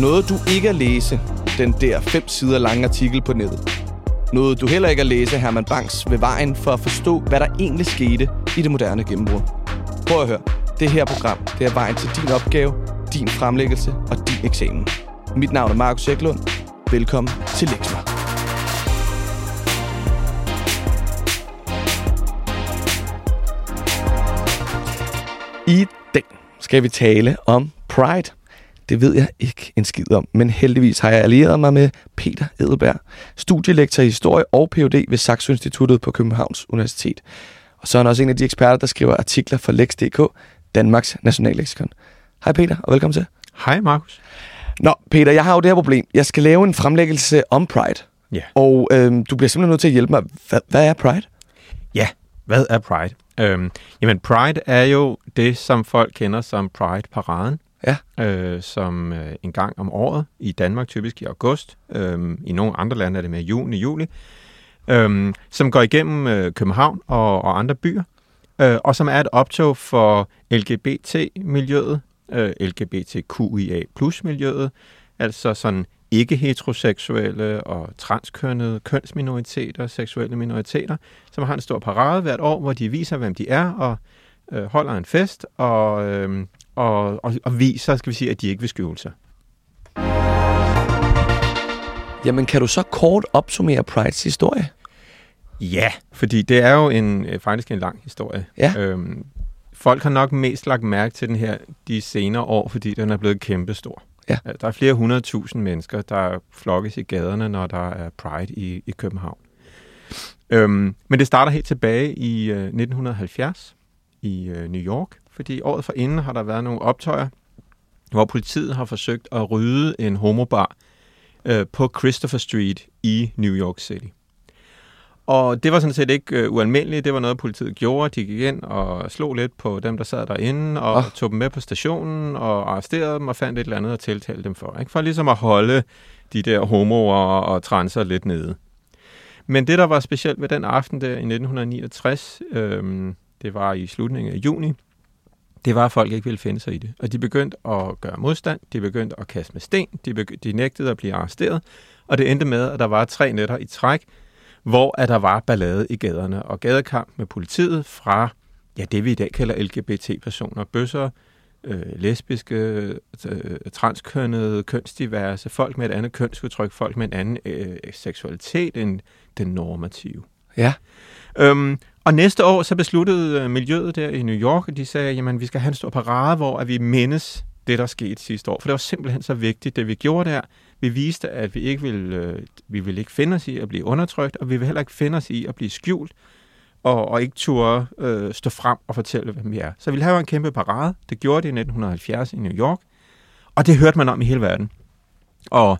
Noget du ikke at læse, den der fem sider lange artikel på nettet. Noget du heller ikke at læse Herman Banks ved vejen for at forstå, hvad der egentlig skete i det moderne gennembrud. Prøv at høre. Det her program, det er vejen til din opgave, din fremlæggelse og din eksamen. Mit navn er Markus Eklund. Velkommen til Lexmer. I dag skal vi tale om Pride. Det ved jeg ikke en skid om, men heldigvis har jeg allieret mig med Peter Edelberg, studielektor i historie og Ph.D. ved Saxo Instituttet på Københavns Universitet. Og så er han også en af de eksperter, der skriver artikler for Lex.dk, Danmarks nationalleksikon. Hej Peter, og velkommen til. Hej Markus. Nå, Peter, jeg har jo det her problem. Jeg skal lave en fremlæggelse om Pride. Ja. Og øhm, du bliver simpelthen nødt til at hjælpe mig. Hvad, hvad er Pride? Ja, hvad er Pride? Øhm, jamen, Pride er jo det, som folk kender som Pride-paraden. Ja. Øh, som øh, en gang om året, i Danmark typisk i august, øh, i nogle andre lande er det mere juni, juli, øh, som går igennem øh, København og, og andre byer, øh, og som er et optog for LGBT-miljøet, øh, LGBTQIA plus-miljøet, altså sådan ikke-heteroseksuelle og transkønnede kønsminoriteter, seksuelle minoriteter, som har en stor parade hvert år, hvor de viser, hvem de er, og øh, holder en fest, og, øh, og, og, og viser, skal vi sige, at de ikke vil skjule sig. Jamen, kan du så kort opsummere Prides historie? Ja, fordi det er jo en øh, faktisk en lang historie. Ja. Øhm, folk har nok mest lagt mærke til den her de senere år, fordi den er blevet kæmpestor. Ja. Øh, Der er flere hundredtusind mennesker, der flokkes i gaderne, når der er Pride i, i København. Øhm, men det starter helt tilbage i øh, 1970 i øh, New York, fordi året forinden har der været nogle optøjer, hvor politiet har forsøgt at rydde en homobar øh, på Christopher Street i New York City. Og det var sådan set ikke øh, ualmindeligt. Det var noget, politiet gjorde. De gik ind og slog lidt på dem, der sad derinde, og oh. tog dem med på stationen og arresterede dem og fandt et eller andet at tiltale dem for. Ikke? For ligesom at holde de der homoer og transer lidt nede. Men det, der var specielt ved den aften der i 1969, øhm, det var i slutningen af juni, det var, at folk ikke ville finde sig i det. Og de begyndte at gøre modstand, de begyndte at kaste med sten, de, begy- de nægtede at blive arresteret, og det endte med, at der var tre nætter i træk, hvor at der var ballade i gaderne og gadekamp med politiet fra ja, det, vi i dag kalder LGBT-personer, bøsser, øh, lesbiske, øh, transkønnede, kønsdiverse, folk med et andet kønsudtryk, folk med en anden øh, seksualitet end den normative. Ja. Øhm, og næste år så besluttede øh, miljøet der i New York, at de sagde, jamen vi skal have en stor parade, hvor at vi mindes det, der skete sidste år. For det var simpelthen så vigtigt, det vi gjorde der. Vi viste, at vi ikke ville, øh, vi ville ikke finde os i at blive undertrykt, og vi vil heller ikke finde os i at blive skjult, og, og ikke turde øh, stå frem og fortælle, hvem vi er. Så vi ville have en kæmpe parade. Det gjorde det i 1970 i New York, og det hørte man om i hele verden. Og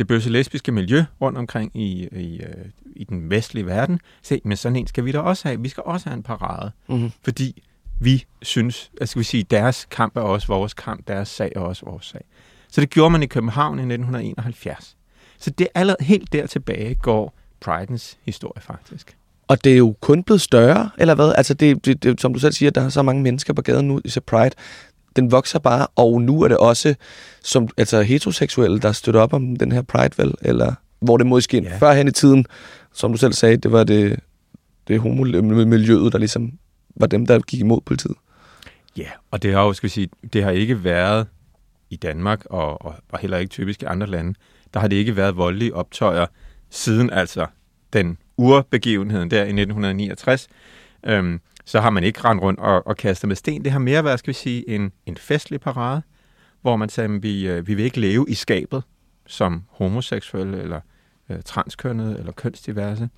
det bøsse lesbiske miljø rundt omkring i, i, øh, i den vestlige verden, se, men sådan en skal vi da også have. Vi skal også have en parade, Mm-hmm. fordi vi synes, at skal vi sige, deres kamp er også vores kamp, deres sag er også vores sag. Så det gjorde man i København i 1971. Så det er allerede helt der tilbage går Pridens historie faktisk. Og det er jo kun blevet større, eller hvad? Altså, det, det, det, som du selv siger, der er så mange mennesker på gaden nu i så Pride. Den vokser bare, og nu er det også som, altså, heteroseksuelle, der støtter op om den her Pride, vel? Eller hvor det måske ja. Førhen i tiden, som du selv sagde, det var det, det homomiljøet, der ligesom var dem, der gik imod politiet. Ja, og det har jo, skal vi sige, det har ikke været i Danmark, og, og, og heller ikke typisk i andre lande, der har det ikke været voldelige optøjer siden altså den urbegivenheden der i 1969. Øhm, så har man ikke rendt rundt og, og kastet med sten. Det har mere været, skal vi sige, en, en festlig parade, hvor man sagde, at vi, øh, vi vil ikke leve i skabet som homoseksuelle eller øh, transkønnede eller kønsdiverse.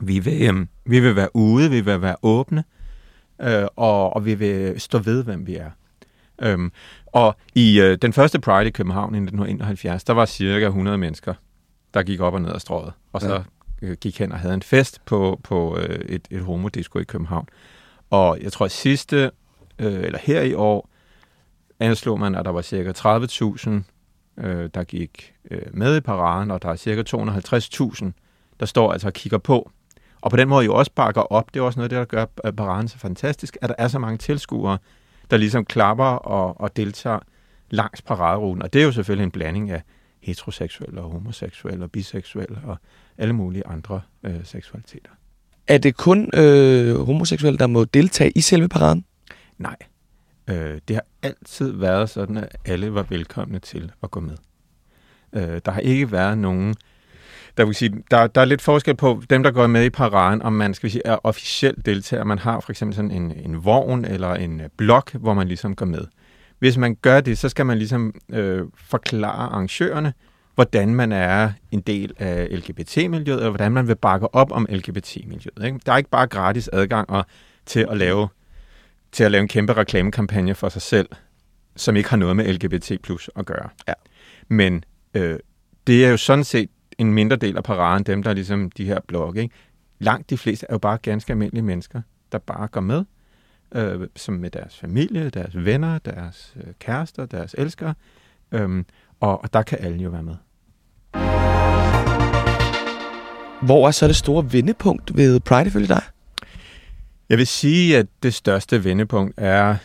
Vi vil, øh, vi vil være ude, vi vil være åbne, øh, og, og vi vil stå ved, hvem vi er. Øhm, og i øh, den første Pride i København i 1971, der var cirka 100 mennesker, der gik op og ned ad strået, og så ja. Øh, gik hen og havde en fest på, på øh, et, et homodisco i København. Og jeg tror, at sidste, øh, eller her i år, anslog man, at der var cirka 30.000, øh, der gik øh, med i paraden, og der er cirka 250.000, der står altså og kigger på. Og på den måde jo også bakker op. Det er også noget af det, der gør paraden så fantastisk, at der er så mange tilskuere, der ligesom klapper og, og deltager langs paraderuten. Og det er jo selvfølgelig en blanding af heteroseksuelle og homoseksuelle og biseksuelle og alle mulige andre øh, seksualiteter. Er det kun øh, homoseksuelle, der må deltage i selve paraden? Nej. Øh, det har altid været sådan, at alle var velkomne til at gå med. Øh, der har ikke været nogen... Der, vil sige, der, der er lidt forskel på dem, der går med i paraden, om man skal sige, er officielt deltager. Man har for eksempel sådan en, en vogn eller en øh, blok, hvor man ligesom går med. Hvis man gør det, så skal man ligesom øh, forklare arrangørerne, hvordan man er en del af LGBT-miljøet, eller hvordan man vil bakke op om LGBT-miljøet. Ikke? Der er ikke bare gratis adgang og, til at lave til at lave en kæmpe reklamekampagne for sig selv, som ikke har noget med LGBT plus at gøre. Ja. Men øh, det er jo sådan set en mindre del af paraden, dem der er ligesom de her blogge. Ikke? Langt de fleste er jo bare ganske almindelige mennesker, der bare går med, øh, som med deres familie, deres venner, deres øh, kærester, deres elskere, øh, og, og der kan alle jo være med. Hvor er så det store vendepunkt ved Pride ifølge dig? Jeg vil sige, at det største vendepunkt er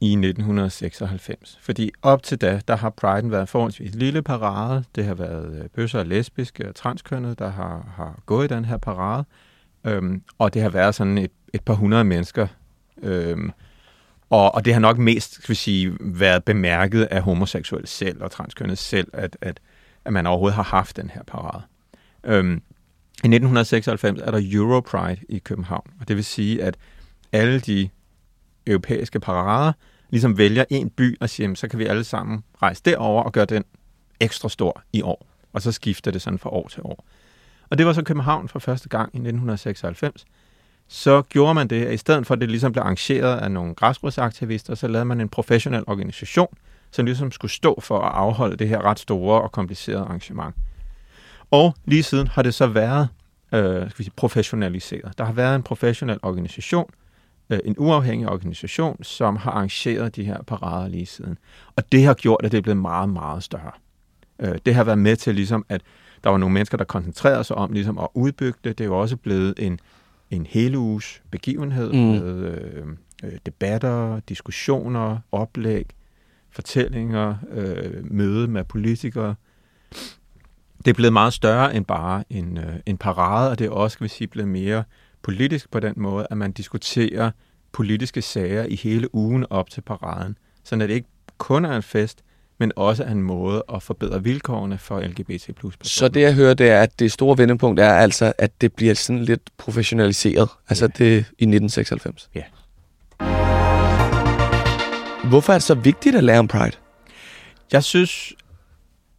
i 1996. Fordi op til da, der har Pride'en været forholdsvis lille parade. Det har været øh, bøsser og lesbiske og transkønnede, der har, har gået i den her parade. Øhm, og det har været sådan et, et par hundrede mennesker. Øhm, og, og det har nok mest skal vi sige, været bemærket af homoseksuelle selv og transkønnede selv, at, at, at man overhovedet har haft den her parade. Øhm, i 1996 er der Europride i København, og det vil sige, at alle de europæiske parader ligesom vælger en by og siger, så kan vi alle sammen rejse derover og gøre den ekstra stor i år. Og så skifter det sådan fra år til år. Og det var så København for første gang i 1996. Så gjorde man det, at i stedet for at det ligesom blev arrangeret af nogle græsrodsaktivister, så lavede man en professionel organisation, som ligesom skulle stå for at afholde det her ret store og komplicerede arrangement. Og lige siden har det så været øh, skal vi sige, professionaliseret. Der har været en professionel organisation, øh, en uafhængig organisation, som har arrangeret de her parader lige siden. Og det har gjort, at det er blevet meget, meget større. Øh, det har været med til ligesom, at der var nogle mennesker, der koncentrerede sig om ligesom at udbygge det. Det er jo også blevet en, en hele uges begivenhed mm. med øh, øh, debatter, diskussioner, oplæg, fortællinger, øh, møde med politikere det er blevet meget større end bare en, øh, en parade, og det er også, skal vi sige, blevet mere politisk på den måde, at man diskuterer politiske sager i hele ugen op til paraden. Så det ikke kun er en fest, men også en måde at forbedre vilkårene for LGBT plus Så det jeg hører, det er, at det store vendepunkt er altså, at det bliver sådan lidt professionaliseret. Altså ja. det i 1996. Ja. Hvorfor er det så vigtigt at lære om Pride? Jeg synes,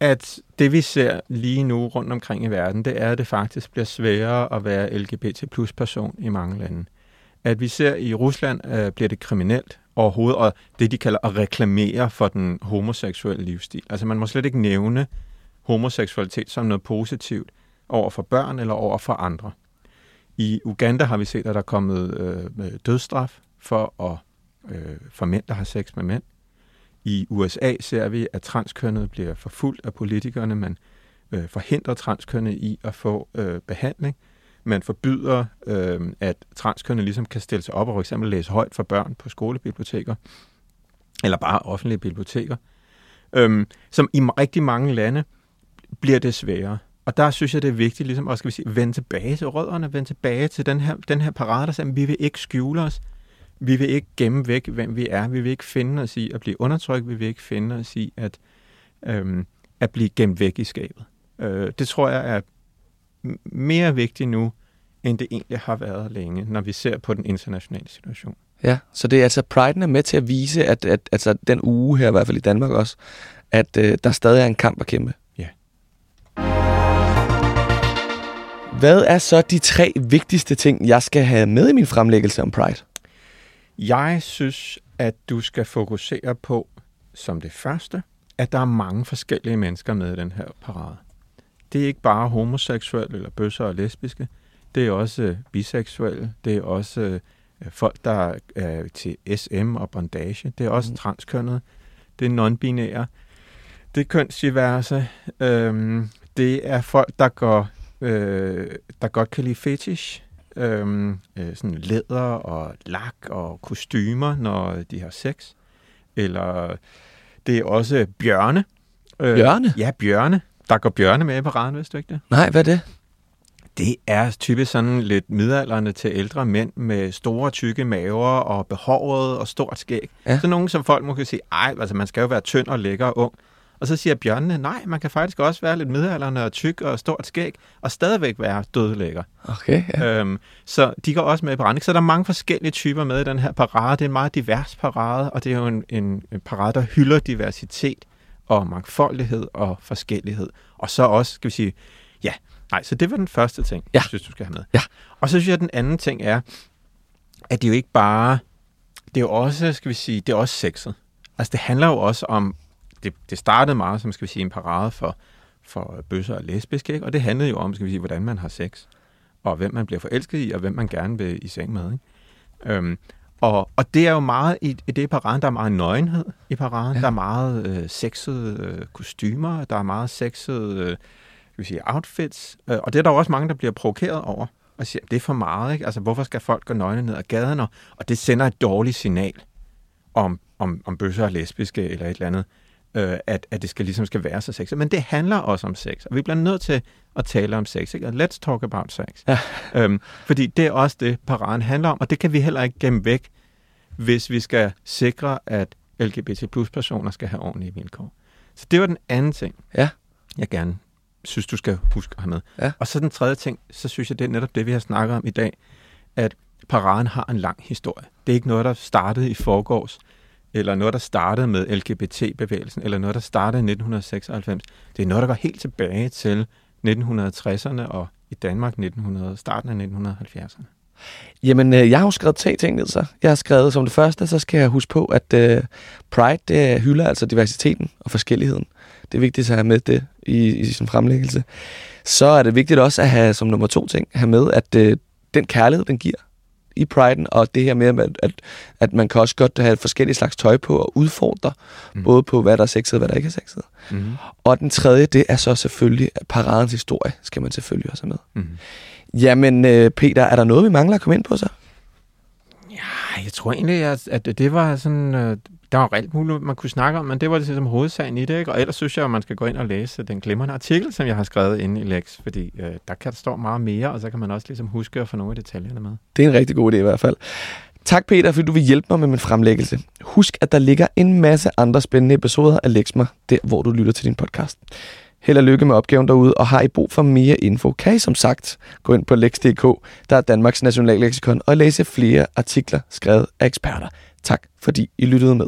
at det vi ser lige nu rundt omkring i verden, det er, at det faktisk bliver sværere at være LGBT plus person i mange lande. At vi ser i Rusland, øh, bliver det kriminelt overhovedet, og det de kalder at reklamere for den homoseksuelle livsstil. Altså man må slet ikke nævne homoseksualitet som noget positivt over for børn eller over for andre. I Uganda har vi set, at der er kommet øh, dødsstraf for, at, øh, for mænd, der har sex med mænd. I USA ser vi, at transkønnet bliver forfulgt af politikerne. Man øh, forhindrer transkønnet i at få øh, behandling. Man forbyder, øh, at transkønne ligesom kan stille sig op og for eksempel læse højt for børn på skolebiblioteker, eller bare offentlige biblioteker. Øh, som i rigtig mange lande bliver det sværere. Og der synes jeg, det er vigtigt ligesom at skal vi sige, vende tilbage til rødderne, vende tilbage til den her, den her parade, der siger, vi vil ikke skjule os. Vi vil ikke gemme væk, hvem vi er. Vi vil ikke finde os i at blive undertrykt. Vi vil ikke finde os i at, øh, at blive gemt væk i skabet. Øh, det tror jeg er mere vigtigt nu, end det egentlig har været længe, når vi ser på den internationale situation. Ja, så det er altså Pride'en er med til at vise, at, at altså den uge her, i hvert fald i Danmark også, at øh, der stadig er en kamp at kæmpe. Ja. Hvad er så de tre vigtigste ting, jeg skal have med i min fremlæggelse om Pride? Jeg synes, at du skal fokusere på, som det første, at der er mange forskellige mennesker med i den her parade. Det er ikke bare homoseksuelle eller bøsser og lesbiske. Det er også øh, biseksuelle. Det er også øh, folk, der er til SM og bondage. Det er også mm. transkønnet. Det er non-binære. Det er kønsdiverse. Øhm, det er folk, der går øh, der godt kan lide fetish øhm, øh, sådan læder og lak og kostymer, når de har sex. Eller det er også bjørne. Øh, Bjørne? Ja, bjørne. Der går bjørne med i paraden, hvis du ikke det? Nej, hvad er det? Det er typisk sådan lidt midalderne til ældre mænd med store, tykke maver og behåret og stort skæg. Ja. Så nogen, som folk måske sige, ej, altså man skal jo være tynd og lækker og ung. Og så siger bjørnene, nej, man kan faktisk også være lidt midalderne og tyk og stort skæg, og stadigvæk være dødelækker. Okay, ja. Øhm, så de går også med i paraden. Så der er mange forskellige typer med i den her parade. Det er en meget divers parade, og det er jo en, en, en parade, der hylder diversitet og mangfoldighed og forskellighed. Og så også, skal vi sige, ja, nej, så det var den første ting, Ja. jeg synes, du skal have med. Ja. Og så synes jeg, at den anden ting er, at det jo ikke bare, det er jo også, skal vi sige, det er også sexet. Altså det handler jo også om, det, det startede meget som, skal vi sige, en parade for, for bøsser og lesbiske, ikke? og det handlede jo om, skal vi sige, hvordan man har sex, og hvem man bliver forelsket i, og hvem man gerne vil i seng med. Ikke? Øhm, og, og det er jo meget, i, i det paraden, der er meget nøgenhed i paraden, Ja. der er meget øh, sexede øh, kostymer, der er meget sexede øh, vi sige, outfits, øh, og det er der også mange, der bliver provokeret over, og siger, det er for meget, ikke? Altså, hvorfor skal folk gå nøgne ned ad gaden? Og, og det sender et dårligt signal om, om, om bøsser er lesbiske eller et eller andet, øh, at, at det skal ligesom skal være så sexet. Men det handler også om sex, og vi bliver nødt til at tale om sex. Ikke? Let's talk about sex. Ja. Øhm, fordi det er også det, paraden handler om, og det kan vi heller ikke gemme væk, hvis vi skal sikre, at LGBT plus personer skal have ordentlige vilkår. Så det var den anden ting, Ja. jeg gerne synes, du skal huske at have med. Ja. Og så den tredje ting, så synes jeg, det er netop det, vi har snakket om i dag, at paraden har en lang historie. Det er ikke noget, der startede i forgårs, eller noget, der startede med LGBT-bevægelsen, eller noget, der startede i 1996. Det er noget, der går helt tilbage til 1960'erne og i Danmark 1900, starten af 1970'erne. Jamen, øh, jeg har jo skrevet tre ting ned, så. Jeg har skrevet som det første, så skal jeg huske på, at øh, Pride, det hylder altså diversiteten og forskelligheden. Det er vigtigt at have med det i, i sin fremlæggelse. Så er det vigtigt også at have som nummer to ting, have med, at øh, den kærlighed, den giver i Pride'en, og det her med, at, at, at man kan også godt have forskellige slags tøj på og udfordre, mm. Mm. både på, hvad der er sexet og hvad der ikke er sexet. Mm-hmm. Og den tredje, det er så selvfølgelig, paradens historie skal man selvfølgelig også have med. Mm-hmm. Jamen, øh, Peter, er der noget, vi mangler at komme ind på så? Jeg tror egentlig, at, at det var sådan... Øh, der var alt muligt, man kunne snakke om, men det var det som hovedsagen i det, ikke? Og ellers synes jeg, at man skal gå ind og læse den glimrende artikel, som jeg har skrevet inde i Lex, fordi øh, der kan der stå meget mere, og så kan man også ligesom huske at få nogle af detaljerne med. Det er en rigtig god idé i hvert fald. Tak Peter, fordi du vil hjælpe mig med min fremlæggelse. Husk, at der ligger en masse andre spændende episoder af Lexma, der hvor du lytter til din podcast. Held og lykke med opgaven derude, og har I brug for mere info, kan I som sagt gå ind på lex.dk, der er Danmarks nationalleksikon, og læse flere artikler skrevet af eksperter. Tak fordi I lyttede med.